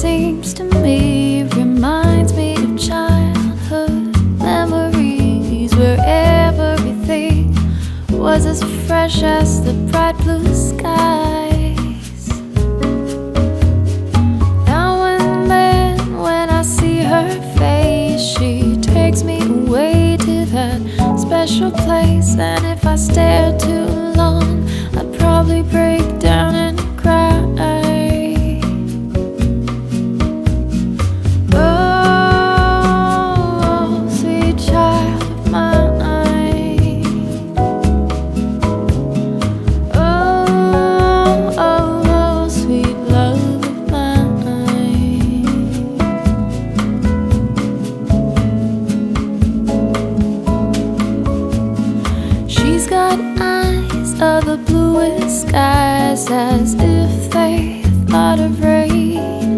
seems to me reminds me of childhood memories where everything was as fresh as the bright blue skies. Now and then, when I see her face, she takes me away to that special place. And if I stare too long, I'd probably break as if they thought of rain.